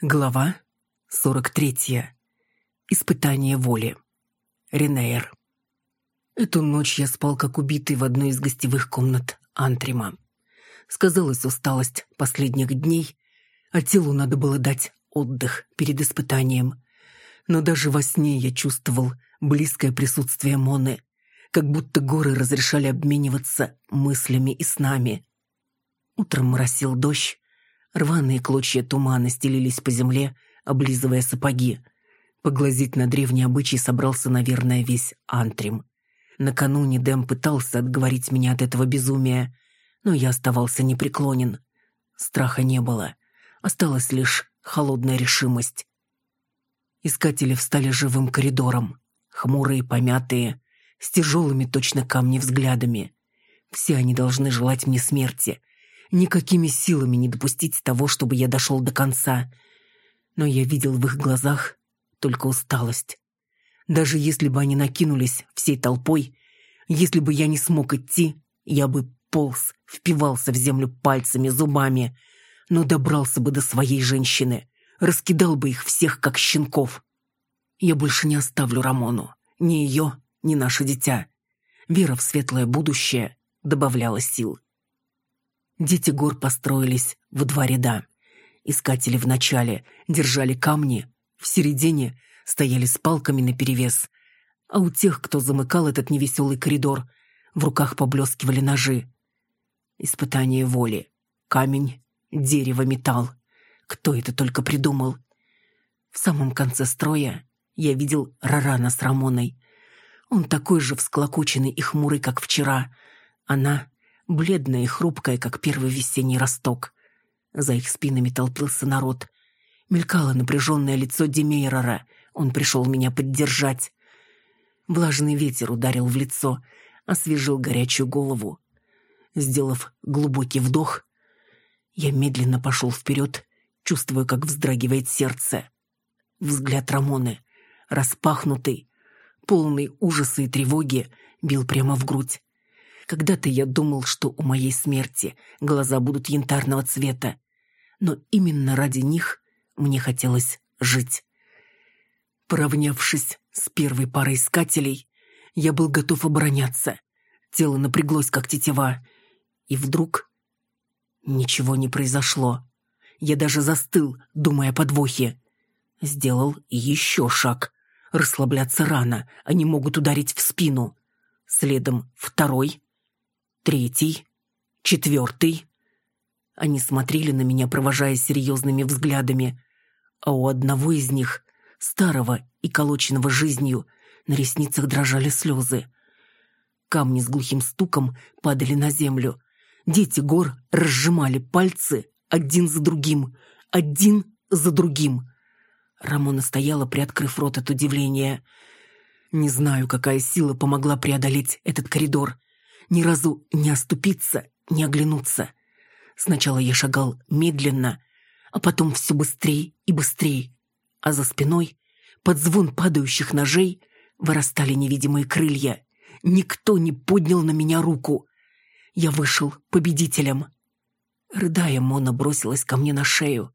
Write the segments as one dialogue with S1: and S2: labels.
S1: Глава 43. Испытание воли. Ренейр. Эту ночь я спал как убитый в одной из гостевых комнат Антрима. Сказалась усталость последних дней, а телу надо было дать отдых перед испытанием. Но даже во сне я чувствовал близкое присутствие Моны, как будто горы разрешали обмениваться мыслями и снами. Утром моросил дождь, Рваные клочья тумана стелились по земле, облизывая сапоги. Поглазить на древний обычай собрался, наверное, весь антрим. Накануне Дэм пытался отговорить меня от этого безумия, но я оставался непреклонен. Страха не было. Осталась лишь холодная решимость. Искатели встали живым коридором, хмурые, помятые, с тяжелыми точно камни взглядами. Все они должны желать мне смерти, никакими силами не допустить того, чтобы я дошел до конца. Но я видел в их глазах только усталость. Даже если бы они накинулись всей толпой, если бы я не смог идти, я бы полз, впивался в землю пальцами, зубами, но добрался бы до своей женщины, раскидал бы их всех, как щенков. Я больше не оставлю Рамону, ни ее, ни наше дитя. Вера в светлое будущее добавляла сил. Дети гор построились в два ряда. Искатели в начале держали камни, в середине стояли с палками наперевес, а у тех, кто замыкал этот невеселый коридор, в руках поблескивали ножи. Испытание воли. Камень, дерево, металл. Кто это только придумал? В самом конце строя я видел Рарана с Рамоной. Он такой же всклокоченный и хмурый, как вчера. Она бледная и хрупкая, как первый весенний росток. За их спинами толпился народ. Мелькало напряженное лицо Демейрора. Он пришел меня поддержать. Влажный ветер ударил в лицо, освежил горячую голову. Сделав глубокий вдох, я медленно пошел вперед, чувствуя, как вздрагивает сердце. Взгляд Рамоны, распахнутый, полный ужаса и тревоги, бил прямо в грудь. Когда-то я думал, что у моей смерти глаза будут янтарного цвета, но именно ради них мне хотелось жить. Поравнявшись с первой парой искателей, я был готов обороняться. Тело напряглось, как тетива. И вдруг ничего не произошло. Я даже застыл, думая о подвохе. Сделал еще шаг. Расслабляться рано, они могут ударить в спину. Следом второй, третий, четвертый. Они смотрели на меня, провожая серьезными взглядами, а у одного из них, старого и колоченного жизнью, на ресницах дрожали слезы. Камни с глухим стуком падали на землю. Дети гор разжимали пальцы один за другим, один за другим. Рамона стояла, приоткрыв рот от удивления. Не знаю, какая сила помогла преодолеть этот коридор ни разу не оступиться, не оглянуться. Сначала я шагал медленно, а потом все быстрее и быстрее, а за спиной, под звон падающих ножей, вырастали невидимые крылья. Никто не поднял на меня руку. Я вышел победителем. Рыдая, Мона бросилась ко мне на шею.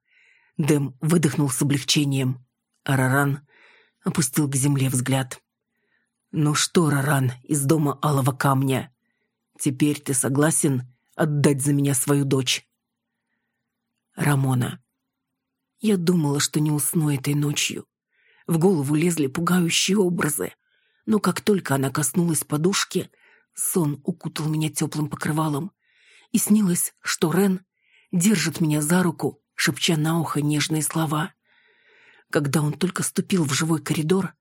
S1: Дэм выдохнул с облегчением. Раран опустил к земле взгляд. «Ну что, Раран, из дома алого камня?» Теперь ты согласен отдать за меня свою дочь?» Рамона. Я думала, что не усну этой ночью. В голову лезли пугающие образы. Но как только она коснулась подушки, сон укутал меня теплым покрывалом. И снилось, что Рен держит меня за руку, шепча на ухо нежные слова. Когда он только ступил в живой коридор,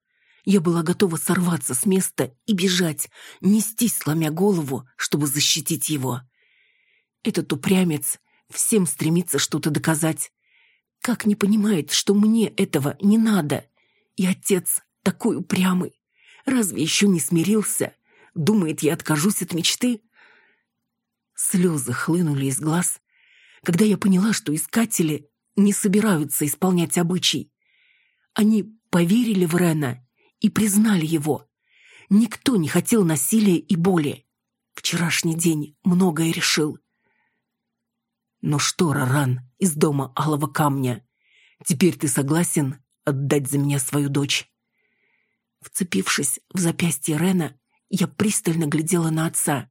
S1: я была готова сорваться с места и бежать, нестись, сломя голову, чтобы защитить его. Этот упрямец всем стремится что-то доказать. Как не понимает, что мне этого не надо? И отец такой упрямый. Разве еще не смирился? Думает, я откажусь от мечты? Слезы хлынули из глаз, когда я поняла, что искатели не собираются исполнять обычай. Они поверили в Рена и признали его. Никто не хотел насилия и боли. Вчерашний день многое решил. Но что, Раран, из дома Алого Камня? Теперь ты согласен отдать за меня свою дочь?» Вцепившись в запястье Рена, я пристально глядела на отца.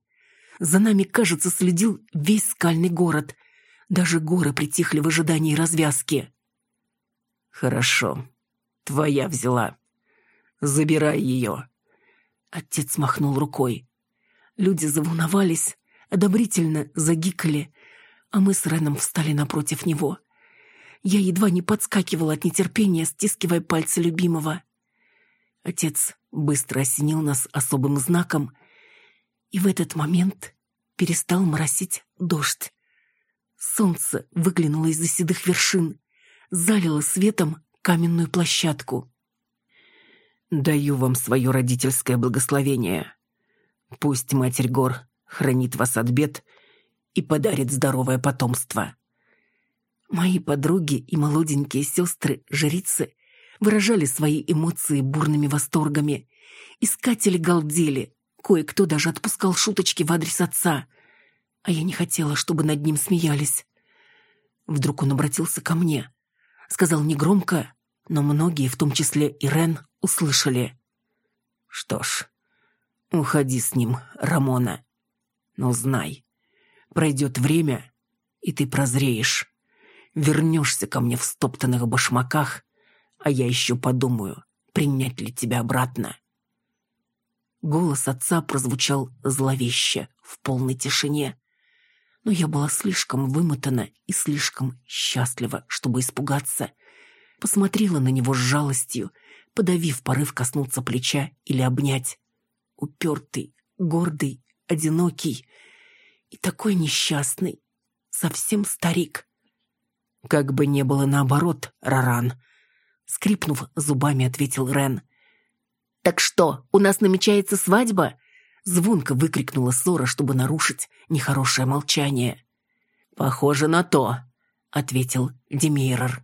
S1: За нами, кажется, следил весь скальный город. Даже горы притихли в ожидании развязки. «Хорошо. Твоя взяла. Забирай ее». Отец махнул рукой. Люди заволновались, одобрительно загикали, а мы с Реном встали напротив него. Я едва не подскакивала от нетерпения, стискивая пальцы любимого. Отец быстро осенил нас особым знаком, и в этот момент перестал моросить дождь. Солнце выглянуло из-за седых вершин, залило светом каменную площадку. «Даю вам свое родительское благословение. Пусть Матерь Гор хранит вас от бед и подарит здоровое потомство». Мои подруги и молоденькие сестры-жрицы выражали свои эмоции бурными восторгами. Искатели галдели, кое-кто даже отпускал шуточки в адрес отца. А я не хотела, чтобы над ним смеялись. Вдруг он обратился ко мне. Сказал негромко, но многие, в том числе и Рен, услышали. «Что ж, уходи с ним, Рамона. Но знай, пройдет время, и ты прозреешь. Вернешься ко мне в стоптанных башмаках а я еще подумаю, принять ли тебя обратно. Голос отца прозвучал зловеще, в полной тишине. Но я была слишком вымотана и слишком счастлива, чтобы испугаться. Посмотрела на него с жалостью, подавив порыв коснуться плеча или обнять. Упертый, гордый, одинокий и такой несчастный, совсем старик. Как бы не было наоборот, Раран — скрипнув зубами, ответил Рен. «Так что, у нас намечается свадьба?» Звонко выкрикнула Сора, чтобы нарушить нехорошее молчание. «Похоже на то», — ответил Демейрор.